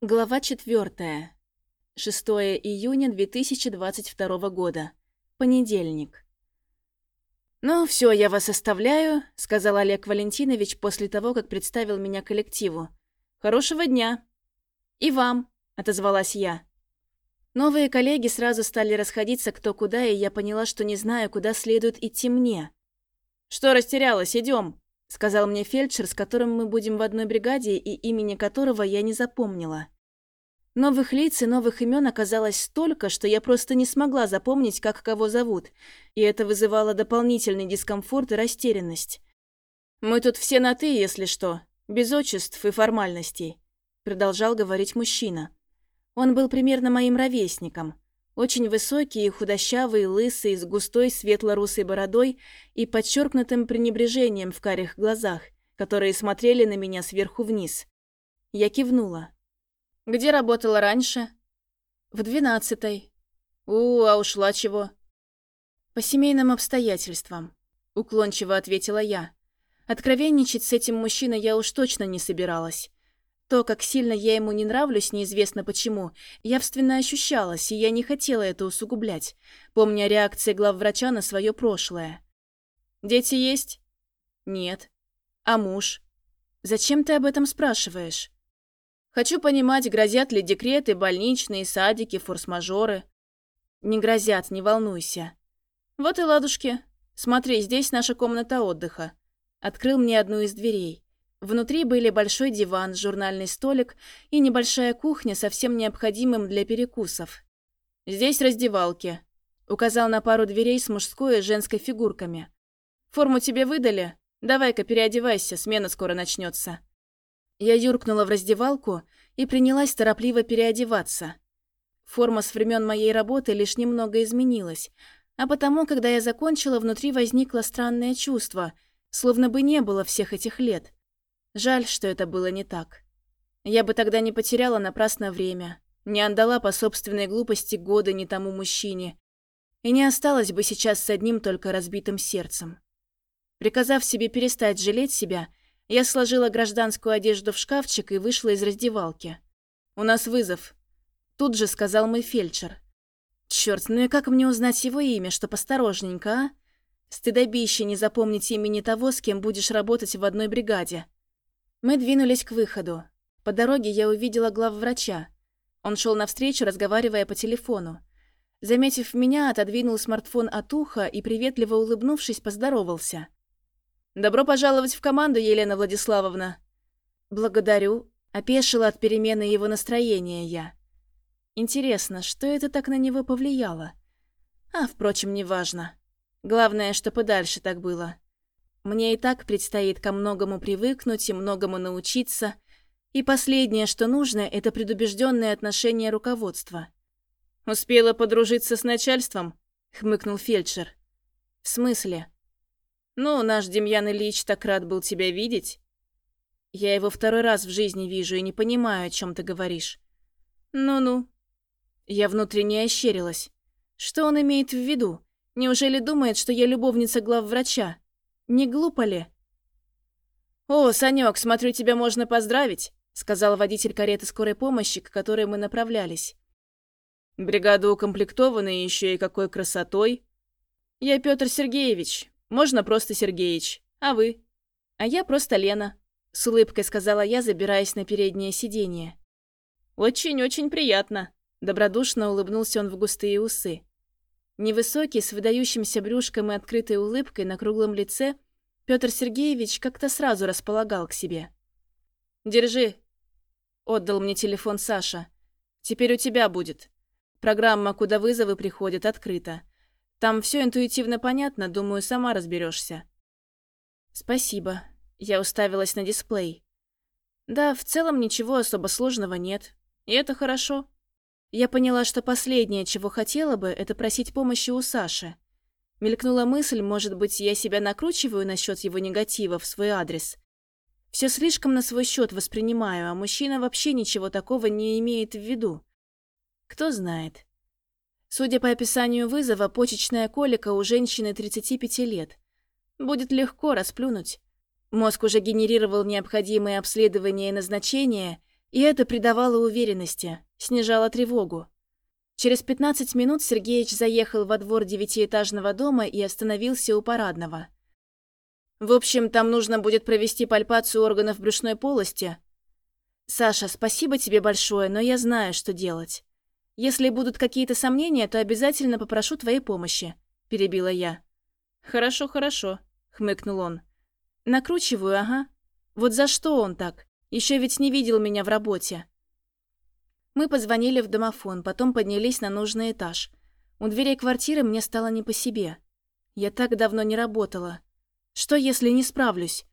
Глава 4. 6 июня 2022 года. Понедельник. «Ну, все, я вас оставляю», — сказал Олег Валентинович после того, как представил меня коллективу. «Хорошего дня». «И вам», — отозвалась я. Новые коллеги сразу стали расходиться кто куда, и я поняла, что не знаю, куда следует идти мне. «Что растерялась? Идем», — сказал мне фельдшер, с которым мы будем в одной бригаде и имени которого я не запомнила. Новых лиц и новых имен оказалось столько, что я просто не смогла запомнить, как кого зовут, и это вызывало дополнительный дискомфорт и растерянность. «Мы тут все на «ты», если что, без отчеств и формальностей», — продолжал говорить мужчина. Он был примерно моим ровесником. Очень высокий худощавый, лысый, с густой светло-русой бородой и подчеркнутым пренебрежением в карих глазах, которые смотрели на меня сверху вниз. Я кивнула. Где работала раньше? В двенадцатой. У, а ушла чего? По семейным обстоятельствам, уклончиво ответила я. Откровенничать с этим мужчиной я уж точно не собиралась. То, как сильно я ему не нравлюсь, неизвестно почему, явственно ощущалось, и я не хотела это усугублять, помня реакции главврача на свое прошлое. «Дети есть?» «Нет». «А муж?» «Зачем ты об этом спрашиваешь?» Хочу понимать, грозят ли декреты, больничные, садики, форс-мажоры. Не грозят, не волнуйся. Вот и ладушки. Смотри, здесь наша комната отдыха. Открыл мне одну из дверей. Внутри были большой диван, журнальный столик и небольшая кухня со всем необходимым для перекусов. Здесь раздевалки. Указал на пару дверей с мужской и женской фигурками. Форму тебе выдали? Давай-ка переодевайся, смена скоро начнется. Я юркнула в раздевалку и принялась торопливо переодеваться. Форма с времен моей работы лишь немного изменилась, а потому, когда я закончила, внутри возникло странное чувство, словно бы не было всех этих лет. Жаль, что это было не так. Я бы тогда не потеряла напрасно время, не отдала по собственной глупости годы не тому мужчине, и не осталась бы сейчас с одним только разбитым сердцем. Приказав себе перестать жалеть себя, я сложила гражданскую одежду в шкафчик и вышла из раздевалки. «У нас вызов», — тут же сказал мой фельдшер. Черт, ну и как мне узнать его имя, что посторожненько, а? Стыдобище не запомнить имени того, с кем будешь работать в одной бригаде. Мы двинулись к выходу. По дороге я увидела главврача. Он шел навстречу, разговаривая по телефону. Заметив меня, отодвинул смартфон от уха и, приветливо улыбнувшись, поздоровался. «Добро пожаловать в команду, Елена Владиславовна!» «Благодарю», — опешила от перемены его настроения я. Интересно, что это так на него повлияло? А, впрочем, неважно. Главное, что подальше так было. Мне и так предстоит ко многому привыкнуть и многому научиться. И последнее, что нужно, это предубежденное отношение руководства. «Успела подружиться с начальством?» — хмыкнул фельдшер. «В смысле?» «Ну, наш Демьян Ильич так рад был тебя видеть». «Я его второй раз в жизни вижу и не понимаю, о чем ты говоришь». «Ну-ну». Я внутренне ощерилась. Что он имеет в виду? Неужели думает, что я любовница главврача? Не глупо ли? «О, Санек, смотрю, тебя можно поздравить», — сказал водитель кареты скорой помощи, к которой мы направлялись. «Бригада укомплектована еще и какой красотой». «Я Петр Сергеевич, можно просто Сергеич. А вы? А я просто Лена. С улыбкой сказала я, забираясь на переднее сиденье. Очень-очень приятно. Добродушно улыбнулся он в густые усы. Невысокий, с выдающимся брюшком и открытой улыбкой на круглом лице, Петр Сергеевич как-то сразу располагал к себе. «Держи», — отдал мне телефон Саша. «Теперь у тебя будет. Программа, куда вызовы приходят, открыта. Там все интуитивно понятно, думаю, сама разберешься. Спасибо. Я уставилась на дисплей. Да, в целом ничего особо сложного нет. И это хорошо. Я поняла, что последнее, чего хотела бы, это просить помощи у Саши. Мелькнула мысль, может быть, я себя накручиваю насчет его негатива в свой адрес. Все слишком на свой счет воспринимаю, а мужчина вообще ничего такого не имеет в виду. Кто знает. Судя по описанию вызова, почечная колика у женщины 35 лет. Будет легко расплюнуть. Мозг уже генерировал необходимые обследования и назначения, И это придавало уверенности, снижало тревогу. Через 15 минут Сергеич заехал во двор девятиэтажного дома и остановился у парадного. В общем, там нужно будет провести пальпацию органов брюшной полости. Саша, спасибо тебе большое, но я знаю, что делать. Если будут какие-то сомнения, то обязательно попрошу твоей помощи, перебила я. Хорошо, хорошо, хмыкнул он. Накручиваю, ага. Вот за что он так? Еще ведь не видел меня в работе. Мы позвонили в домофон, потом поднялись на нужный этаж. У дверей квартиры мне стало не по себе. Я так давно не работала. Что, если не справлюсь?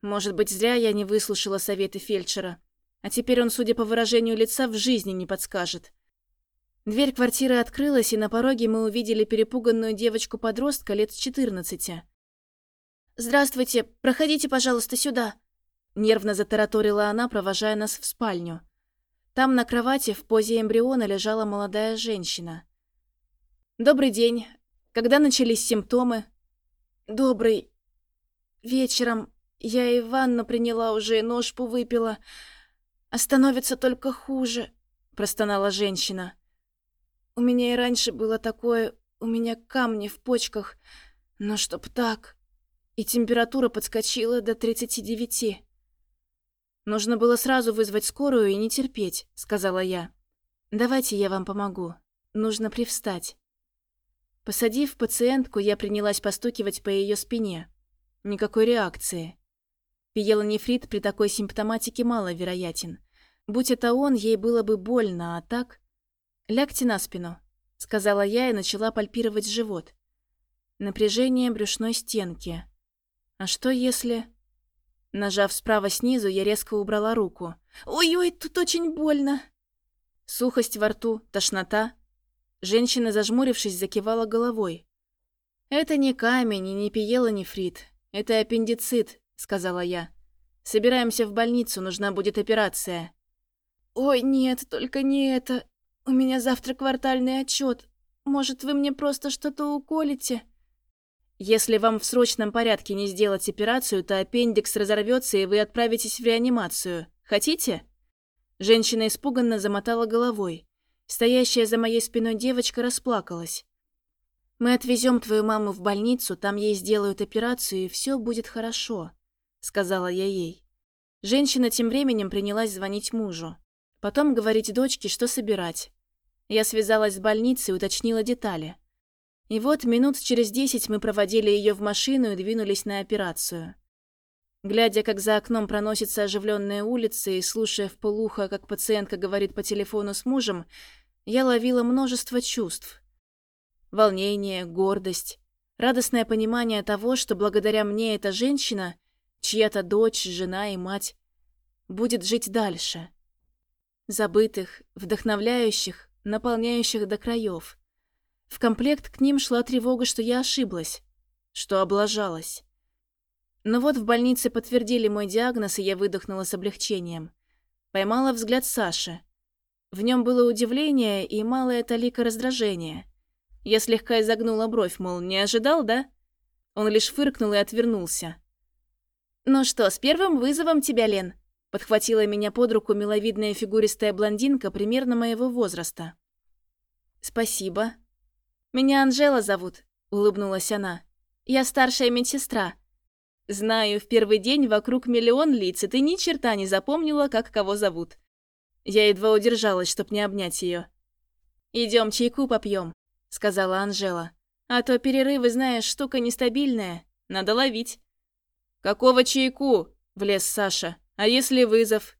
Может быть, зря я не выслушала советы фельдшера. А теперь он, судя по выражению лица, в жизни не подскажет. Дверь квартиры открылась, и на пороге мы увидели перепуганную девочку-подростка лет 14. «Здравствуйте, проходите, пожалуйста, сюда», — нервно затараторила она, провожая нас в спальню. Там на кровати в позе эмбриона лежала молодая женщина. «Добрый день. Когда начались симптомы?» «Добрый. Вечером я и ванну приняла уже, и ножпу выпила. А становится только хуже», — простонала женщина. «У меня и раньше было такое, у меня камни в почках, но чтоб так...» И температура подскочила до 39. «Нужно было сразу вызвать скорую и не терпеть», — сказала я. «Давайте я вам помогу. Нужно привстать». Посадив пациентку, я принялась постукивать по ее спине. Никакой реакции. Пиелонефрит при такой симптоматике маловероятен. Будь это он, ей было бы больно, а так... «Лягте на спину», — сказала я и начала пальпировать живот. Напряжение брюшной стенки. А что если... Нажав справа снизу, я резко убрала руку. «Ой-ой, тут очень больно!» Сухость во рту, тошнота. Женщина, зажмурившись, закивала головой. «Это не камень и не пиелонефрит. Это аппендицит», — сказала я. «Собираемся в больницу, нужна будет операция». «Ой, нет, только не это. У меня завтра квартальный отчет. Может, вы мне просто что-то уколите?» Если вам в срочном порядке не сделать операцию, то аппендикс разорвется, и вы отправитесь в реанимацию. Хотите?» Женщина испуганно замотала головой. Стоящая за моей спиной девочка расплакалась. «Мы отвезем твою маму в больницу, там ей сделают операцию, и все будет хорошо», — сказала я ей. Женщина тем временем принялась звонить мужу. Потом говорить дочке, что собирать. Я связалась с больницей и уточнила детали. И вот минут через десять мы проводили ее в машину и двинулись на операцию. Глядя, как за окном проносится оживленная улица и слушая в полухо, как пациентка говорит по телефону с мужем, я ловила множество чувств. Волнение, гордость, радостное понимание того, что благодаря мне эта женщина, чья-то дочь, жена и мать, будет жить дальше. Забытых, вдохновляющих, наполняющих до краев. В комплект к ним шла тревога, что я ошиблась, что облажалась. Но вот в больнице подтвердили мой диагноз, и я выдохнула с облегчением. Поймала взгляд Саши. В нем было удивление и малая талика раздражения. Я слегка изогнула бровь, мол, не ожидал, да? Он лишь фыркнул и отвернулся. «Ну что, с первым вызовом тебя, Лен?» Подхватила меня под руку миловидная фигуристая блондинка примерно моего возраста. «Спасибо», «Меня Анжела зовут», — улыбнулась она. «Я старшая медсестра. Знаю, в первый день вокруг миллион лиц, и ты ни черта не запомнила, как кого зовут». Я едва удержалась, чтоб не обнять ее. Идем чайку попьем, сказала Анжела. «А то перерывы, знаешь, штука нестабильная. Надо ловить». «Какого чайку?» — влез Саша. «А если вызов?»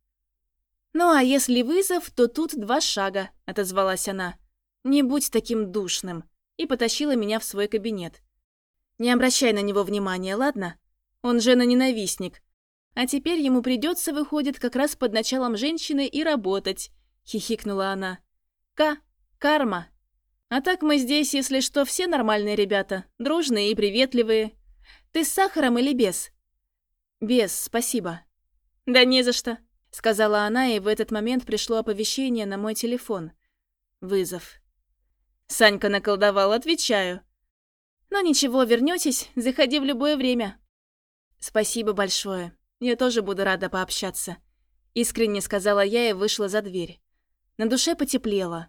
«Ну, а если вызов, то тут два шага», — отозвалась она. «Не будь таким душным и потащила меня в свой кабинет. «Не обращай на него внимания, ладно? Он же на ненавистник. А теперь ему придется, выходит, как раз под началом женщины и работать», — хихикнула она. «К. Карма. А так мы здесь, если что, все нормальные ребята, дружные и приветливые. Ты с сахаром или без?» «Без, спасибо». «Да не за что», — сказала она, и в этот момент пришло оповещение на мой телефон. Вызов. Санька наколдовал, отвечаю. Но ничего, вернётесь, заходи в любое время. Спасибо большое. Я тоже буду рада пообщаться. Искренне сказала я и вышла за дверь. На душе потеплело.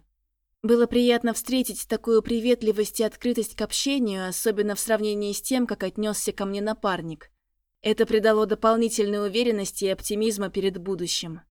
Было приятно встретить такую приветливость и открытость к общению, особенно в сравнении с тем, как отнесся ко мне напарник. Это придало дополнительной уверенности и оптимизма перед будущим.